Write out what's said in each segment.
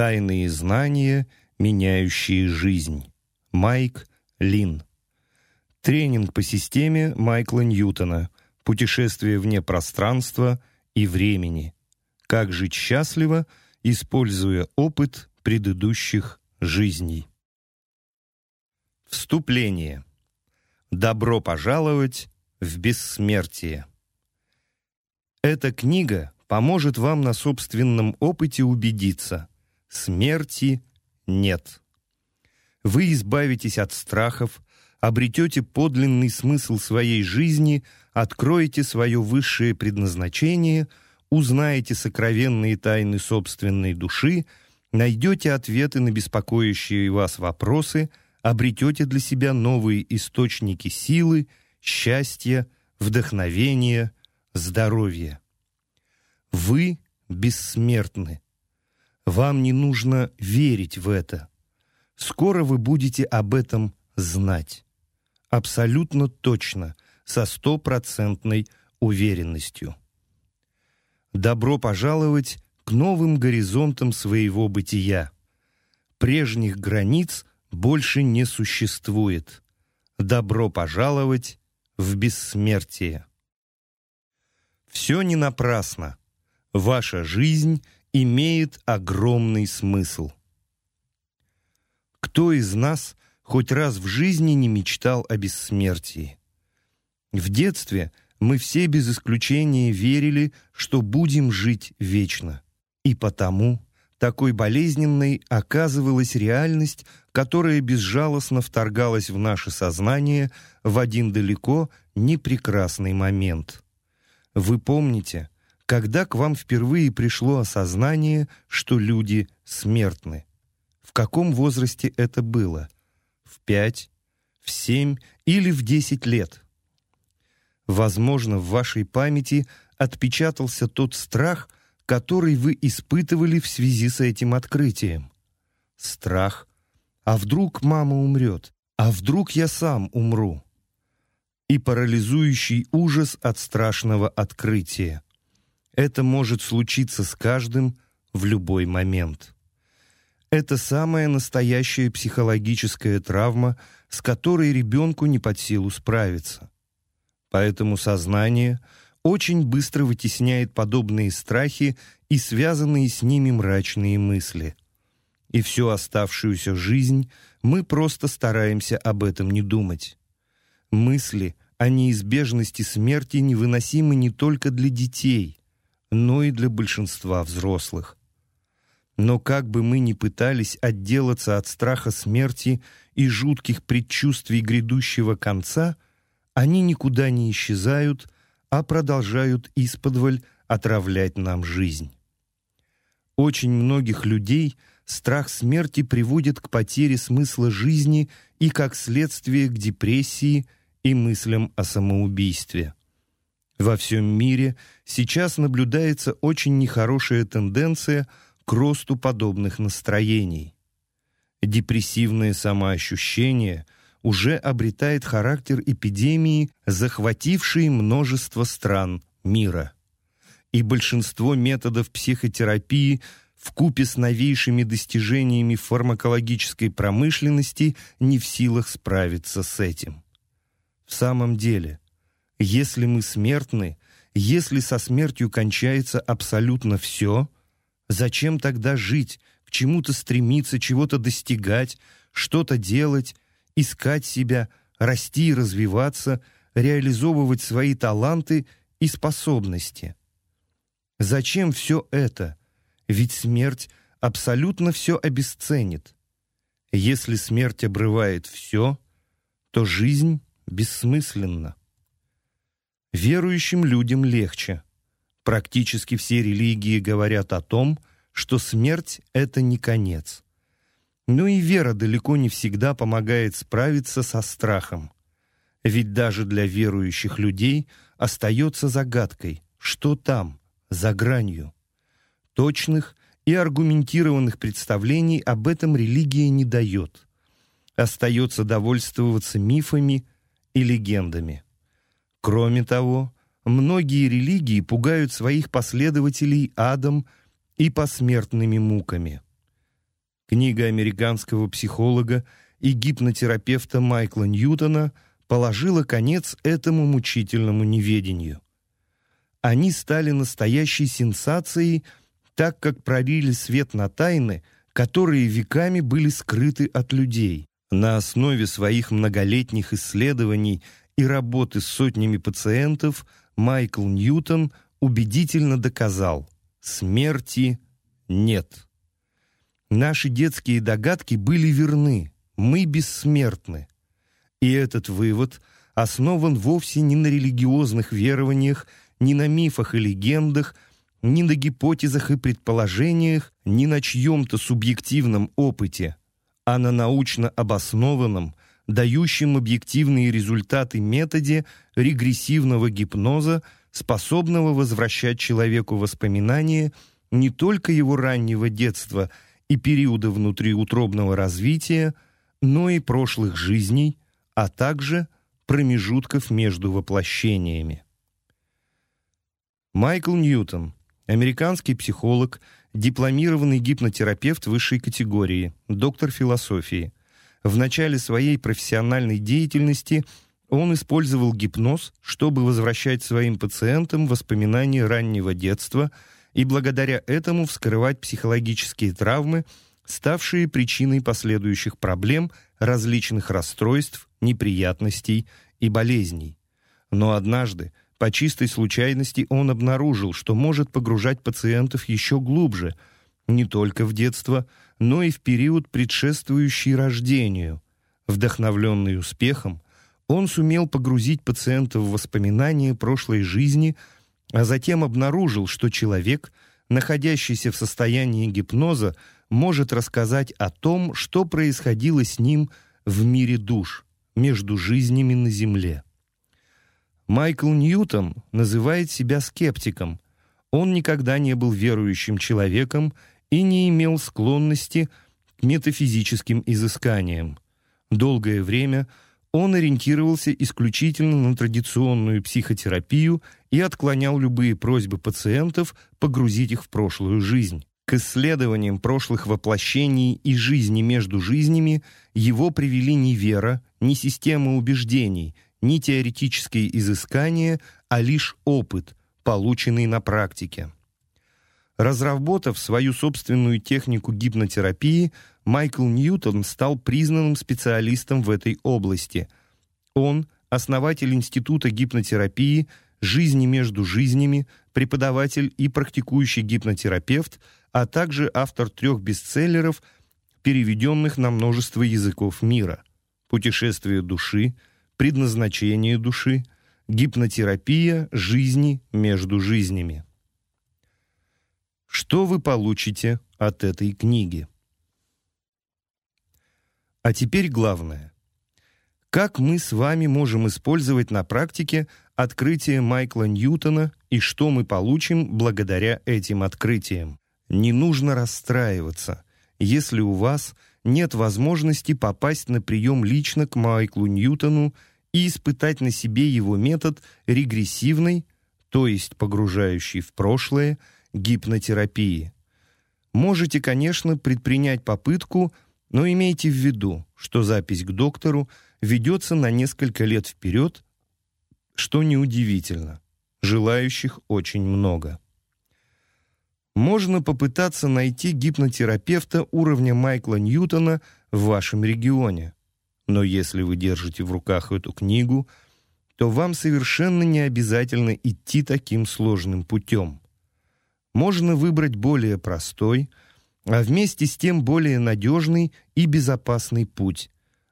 Тайные знания, меняющие жизнь. Майк Лин. Тренинг по системе Майкла Ньютона. Путешествие вне пространства и времени. Как жить счастливо, используя опыт предыдущих жизней. Вступление. Добро пожаловать в бессмертие. Эта книга поможет вам на собственном опыте убедиться – смерти нет. Вы избавитесь от страхов, обретете подлинный смысл своей жизни, откроете свое высшее предназначение, узнаете сокровенные тайны собственной души, найдете ответы на беспокоящие вас вопросы, обретете для себя новые источники силы, счастья, вдохновения, здоровья. Вы бессмертны. Вам не нужно верить в это. Скоро вы будете об этом знать. Абсолютно точно, со стопроцентной уверенностью. Добро пожаловать к новым горизонтам своего бытия. Прежних границ больше не существует. Добро пожаловать в бессмертие. Все не напрасно. Ваша жизнь имеет огромный смысл. Кто из нас хоть раз в жизни не мечтал о бессмертии? В детстве мы все без исключения верили, что будем жить вечно. И потому такой болезненной оказывалась реальность, которая безжалостно вторгалась в наше сознание в один далеко непрекрасный момент. Вы помните, когда к вам впервые пришло осознание, что люди смертны? В каком возрасте это было? В пять, в семь или в десять лет? Возможно, в вашей памяти отпечатался тот страх, который вы испытывали в связи с этим открытием. Страх. А вдруг мама умрет? А вдруг я сам умру? И парализующий ужас от страшного открытия. Это может случиться с каждым в любой момент. Это самая настоящая психологическая травма, с которой ребенку не под силу справиться. Поэтому сознание очень быстро вытесняет подобные страхи и связанные с ними мрачные мысли. И всю оставшуюся жизнь мы просто стараемся об этом не думать. Мысли о неизбежности смерти невыносимы не только для детей, но и для большинства взрослых. Но как бы мы ни пытались отделаться от страха смерти и жутких предчувствий грядущего конца, они никуда не исчезают, а продолжают исподволь отравлять нам жизнь. Очень многих людей страх смерти приводит к потере смысла жизни и, как следствие, к депрессии и мыслям о самоубийстве. Во всем мире сейчас наблюдается очень нехорошая тенденция – к росту подобных настроений. Депрессивное самоощущение уже обретает характер эпидемии, захватившей множество стран мира. И большинство методов психотерапии в купе с новейшими достижениями фармакологической промышленности не в силах справиться с этим. В самом деле, если мы смертны, если со смертью кончается абсолютно все – Зачем тогда жить, к чему-то стремиться, чего-то достигать, что-то делать, искать себя, расти и развиваться, реализовывать свои таланты и способности? Зачем все это? Ведь смерть абсолютно все обесценит. Если смерть обрывает все, то жизнь бессмысленна. Верующим людям легче – Практически все религии говорят о том, что смерть — это не конец. Но и вера далеко не всегда помогает справиться со страхом. Ведь даже для верующих людей остается загадкой, что там, за гранью. Точных и аргументированных представлений об этом религия не дает. Остается довольствоваться мифами и легендами. Кроме того, Многие религии пугают своих последователей адом и посмертными муками. Книга американского психолога и гипнотерапевта Майкла Ньютона положила конец этому мучительному неведению. Они стали настоящей сенсацией, так как пролили свет на тайны, которые веками были скрыты от людей. На основе своих многолетних исследований и работы с сотнями пациентов Майкл Ньютон убедительно доказал – смерти нет. Наши детские догадки были верны, мы бессмертны. И этот вывод основан вовсе не на религиозных верованиях, ни на мифах и легендах, ни на гипотезах и предположениях, ни на чьем-то субъективном опыте, а на научно обоснованном, дающем объективные результаты методе регрессивного гипноза, способного возвращать человеку воспоминания не только его раннего детства и периода внутриутробного развития, но и прошлых жизней, а также промежутков между воплощениями. Майкл Ньютон, американский психолог, дипломированный гипнотерапевт высшей категории, доктор философии. В начале своей профессиональной деятельности он использовал гипноз, чтобы возвращать своим пациентам воспоминания раннего детства и благодаря этому вскрывать психологические травмы, ставшие причиной последующих проблем, различных расстройств, неприятностей и болезней. Но однажды, по чистой случайности, он обнаружил, что может погружать пациентов еще глубже, не только в детство, но и в период, предшествующий рождению. Вдохновленный успехом, он сумел погрузить пациента в воспоминания прошлой жизни, а затем обнаружил, что человек, находящийся в состоянии гипноза, может рассказать о том, что происходило с ним в мире душ, между жизнями на Земле. Майкл Ньютон называет себя скептиком. Он никогда не был верующим человеком и не имел склонности к метафизическим изысканиям. Долгое время он ориентировался исключительно на традиционную психотерапию и отклонял любые просьбы пациентов погрузить их в прошлую жизнь. К исследованиям прошлых воплощений и жизни между жизнями его привели не вера, не система убеждений, не теоретические изыскания, а лишь опыт, полученный на практике. Разработав свою собственную технику гипнотерапии, Майкл Ньютон стал признанным специалистом в этой области. Он – основатель Института гипнотерапии, жизни между жизнями, преподаватель и практикующий гипнотерапевт – а также автор трех бестселлеров, переведенных на множество языков мира «Путешествие души», «Предназначение души», «Гипнотерапия жизни между жизнями». Что вы получите от этой книги? А теперь главное. Как мы с вами можем использовать на практике открытие Майкла Ньютона и что мы получим благодаря этим открытиям? Не нужно расстраиваться, если у вас нет возможности попасть на прием лично к Майклу Ньютону и испытать на себе его метод регрессивной, то есть погружающей в прошлое, гипнотерапии. Можете, конечно, предпринять попытку, но имейте в виду, что запись к доктору ведется на несколько лет вперед, что неудивительно. Желающих очень много. Можно попытаться найти гипнотерапевта уровня Майкла Ньютона в вашем регионе. Но если вы держите в руках эту книгу, то вам совершенно не обязательно идти таким сложным путем. Можно выбрать более простой, а вместе с тем более надежный и безопасный путь.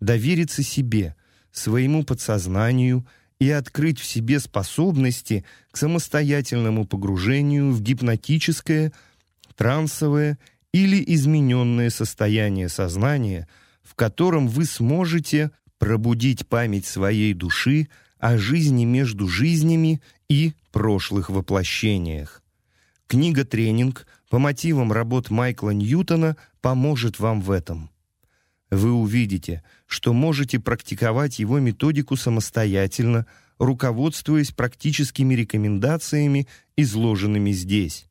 Довериться себе, своему подсознанию – и открыть в себе способности к самостоятельному погружению в гипнотическое, трансовое или измененное состояние сознания, в котором вы сможете пробудить память своей души о жизни между жизнями и прошлых воплощениях. Книга-тренинг по мотивам работ Майкла Ньютона поможет вам в этом вы увидите, что можете практиковать его методику самостоятельно, руководствуясь практическими рекомендациями, изложенными здесь.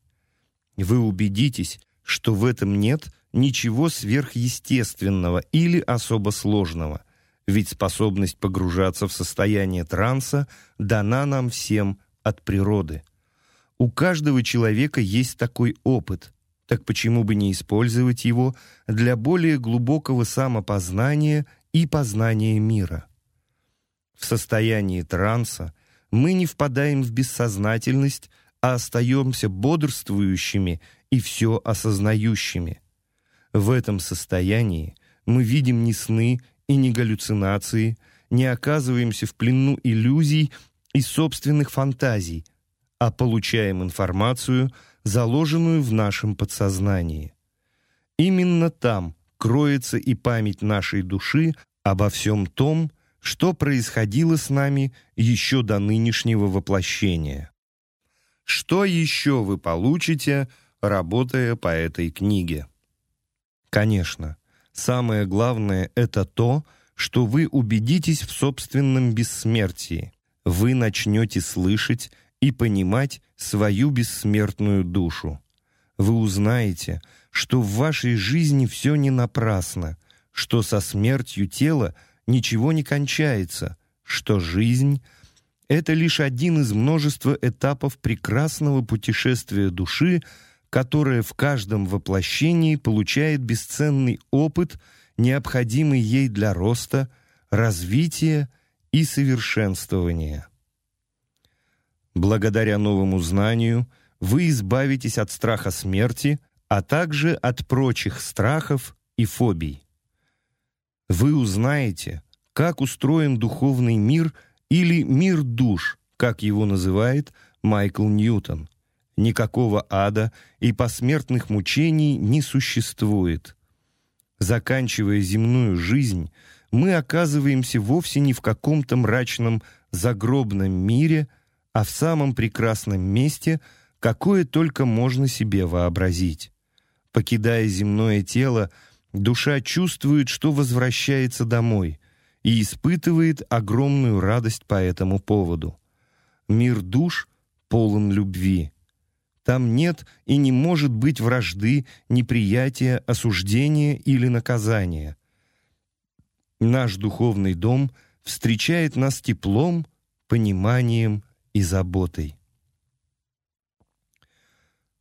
Вы убедитесь, что в этом нет ничего сверхъестественного или особо сложного, ведь способность погружаться в состояние транса дана нам всем от природы. У каждого человека есть такой опыт, так почему бы не использовать его для более глубокого самопознания и познания мира? В состоянии транса мы не впадаем в бессознательность, а остаемся бодрствующими и все осознающими. В этом состоянии мы видим не сны и не галлюцинации, не оказываемся в плену иллюзий и собственных фантазий, а получаем информацию, заложенную в нашем подсознании. Именно там кроется и память нашей души обо всем том, что происходило с нами еще до нынешнего воплощения. Что еще вы получите, работая по этой книге? Конечно, самое главное – это то, что вы убедитесь в собственном бессмертии. Вы начнете слышать и понимать свою бессмертную душу. Вы узнаете, что в вашей жизни все не напрасно, что со смертью тела ничего не кончается, что жизнь — это лишь один из множества этапов прекрасного путешествия души, которая в каждом воплощении получает бесценный опыт, необходимый ей для роста, развития и совершенствования. Благодаря новому знанию вы избавитесь от страха смерти, а также от прочих страхов и фобий. Вы узнаете, как устроен духовный мир или мир душ, как его называет Майкл Ньютон. Никакого ада и посмертных мучений не существует. Заканчивая земную жизнь, мы оказываемся вовсе не в каком-то мрачном загробном мире, а в самом прекрасном месте, какое только можно себе вообразить. Покидая земное тело, душа чувствует, что возвращается домой и испытывает огромную радость по этому поводу. Мир душ полон любви. Там нет и не может быть вражды, неприятия, осуждения или наказания. Наш духовный дом встречает нас теплом, пониманием и заботой.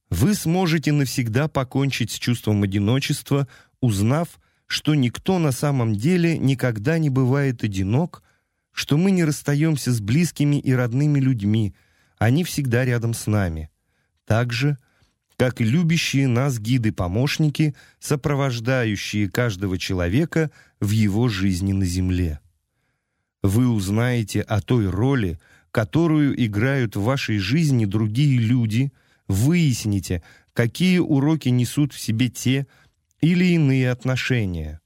Вы сможете навсегда покончить с чувством одиночества, узнав, что никто на самом деле никогда не бывает одинок, что мы не расстаемся с близкими и родными людьми, они всегда рядом с нами. Так же, как и любящие нас гиды-помощники, сопровождающие каждого человека в его жизни на земле. Вы узнаете о той роли, которую играют в вашей жизни другие люди, выясните, какие уроки несут в себе те или иные отношения.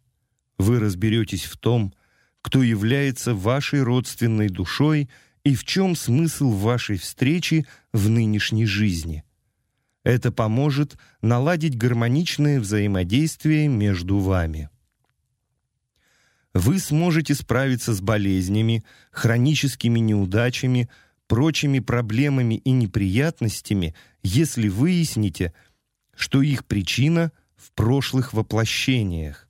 Вы разберетесь в том, кто является вашей родственной душой и в чем смысл вашей встречи в нынешней жизни. Это поможет наладить гармоничное взаимодействие между вами. Вы сможете справиться с болезнями, хроническими неудачами, прочими проблемами и неприятностями, если выясните, что их причина в прошлых воплощениях.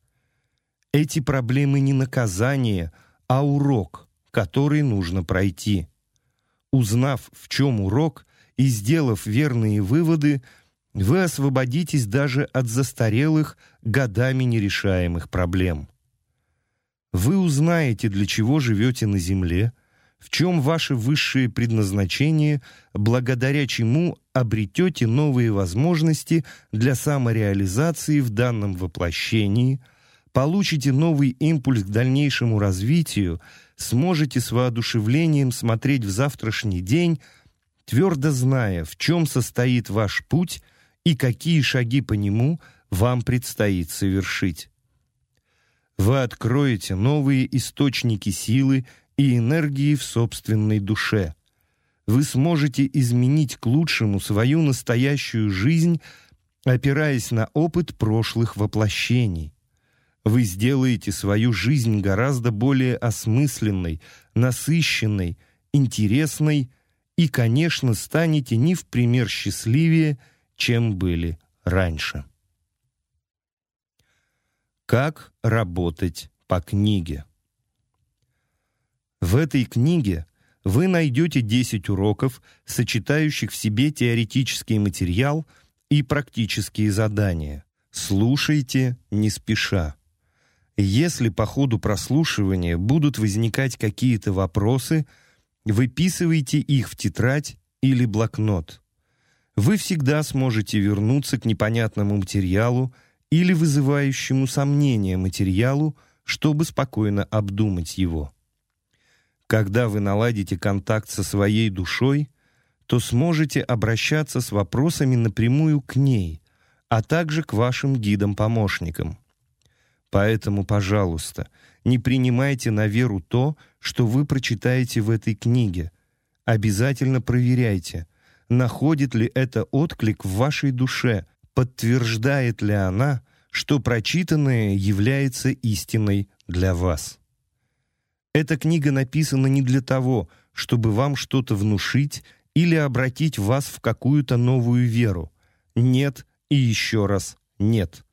Эти проблемы не наказание, а урок, который нужно пройти. Узнав, в чем урок, и сделав верные выводы, вы освободитесь даже от застарелых, годами нерешаемых проблем. Вы узнаете, для чего живете на Земле – в чем ваше высшее предназначение, благодаря чему обретете новые возможности для самореализации в данном воплощении, получите новый импульс к дальнейшему развитию, сможете с воодушевлением смотреть в завтрашний день, твердо зная, в чем состоит ваш путь и какие шаги по нему вам предстоит совершить. Вы откроете новые источники силы и энергии в собственной душе. Вы сможете изменить к лучшему свою настоящую жизнь, опираясь на опыт прошлых воплощений. Вы сделаете свою жизнь гораздо более осмысленной, насыщенной, интересной и, конечно, станете не в пример счастливее, чем были раньше. Как работать по книге. В этой книге вы найдете 10 уроков, сочетающих в себе теоретический материал и практические задания. Слушайте не спеша. Если по ходу прослушивания будут возникать какие-то вопросы, выписывайте их в тетрадь или блокнот. Вы всегда сможете вернуться к непонятному материалу или вызывающему сомнения материалу, чтобы спокойно обдумать его. Когда вы наладите контакт со своей душой, то сможете обращаться с вопросами напрямую к ней, а также к вашим гидам-помощникам. Поэтому, пожалуйста, не принимайте на веру то, что вы прочитаете в этой книге. Обязательно проверяйте, находит ли это отклик в вашей душе, подтверждает ли она, что прочитанное является истиной для вас. Эта книга написана не для того, чтобы вам что-то внушить или обратить вас в какую-то новую веру. Нет и еще раз нет.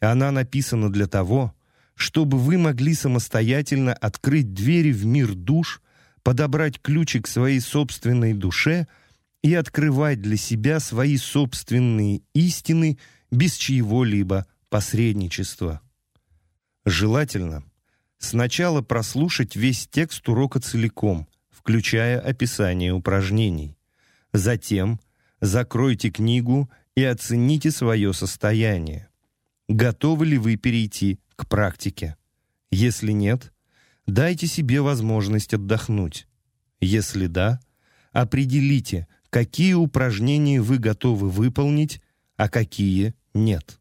Она написана для того, чтобы вы могли самостоятельно открыть двери в мир душ, подобрать ключик своей собственной душе и открывать для себя свои собственные истины без чьего-либо посредничества. Желательно сначала прослушать весь текст урока целиком, включая описание упражнений. Затем закройте книгу и оцените свое состояние. Готовы ли вы перейти к практике? Если нет, дайте себе возможность отдохнуть. Если да, определите, какие упражнения вы готовы выполнить, а какие нет.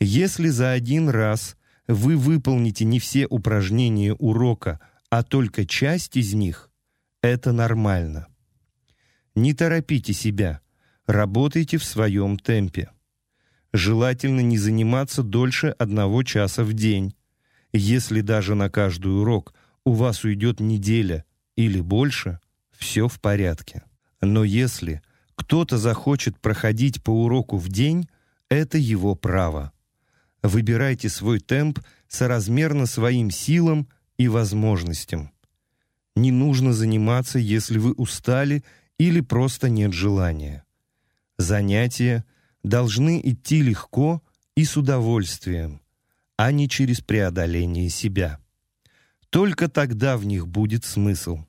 Если за один раз вы выполните не все упражнения урока, а только часть из них, это нормально. Не торопите себя, работайте в своем темпе. Желательно не заниматься дольше одного часа в день. Если даже на каждый урок у вас уйдет неделя или больше, все в порядке. Но если кто-то захочет проходить по уроку в день, это его право. Выбирайте свой темп соразмерно своим силам и возможностям. Не нужно заниматься, если вы устали или просто нет желания. Занятия должны идти легко и с удовольствием, а не через преодоление себя. Только тогда в них будет смысл.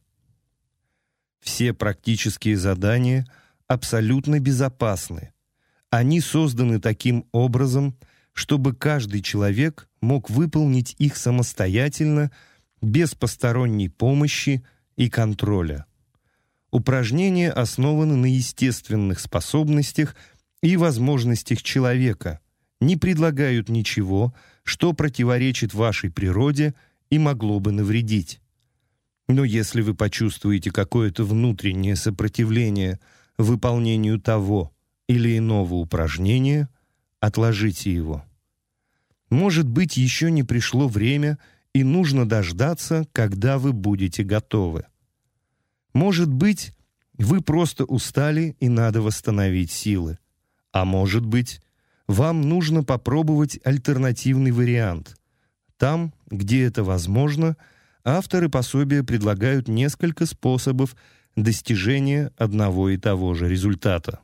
Все практические задания абсолютно безопасны. Они созданы таким образом, чтобы каждый человек мог выполнить их самостоятельно, без посторонней помощи и контроля. Упражнения основаны на естественных способностях и возможностях человека, не предлагают ничего, что противоречит вашей природе и могло бы навредить. Но если вы почувствуете какое-то внутреннее сопротивление выполнению того или иного упражнения, отложите его. Может быть, еще не пришло время, и нужно дождаться, когда вы будете готовы. Может быть, вы просто устали и надо восстановить силы. А может быть, вам нужно попробовать альтернативный вариант. Там, где это возможно, авторы пособия предлагают несколько способов достижения одного и того же результата.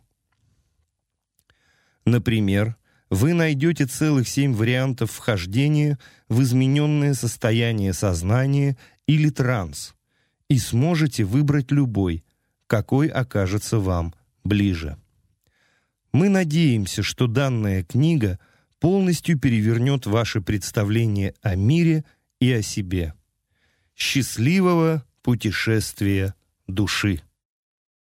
Например, вы найдете целых семь вариантов вхождения в измененное состояние сознания или транс и сможете выбрать любой, какой окажется вам ближе. Мы надеемся, что данная книга полностью перевернет ваше представление о мире и о себе. Счастливого путешествия души!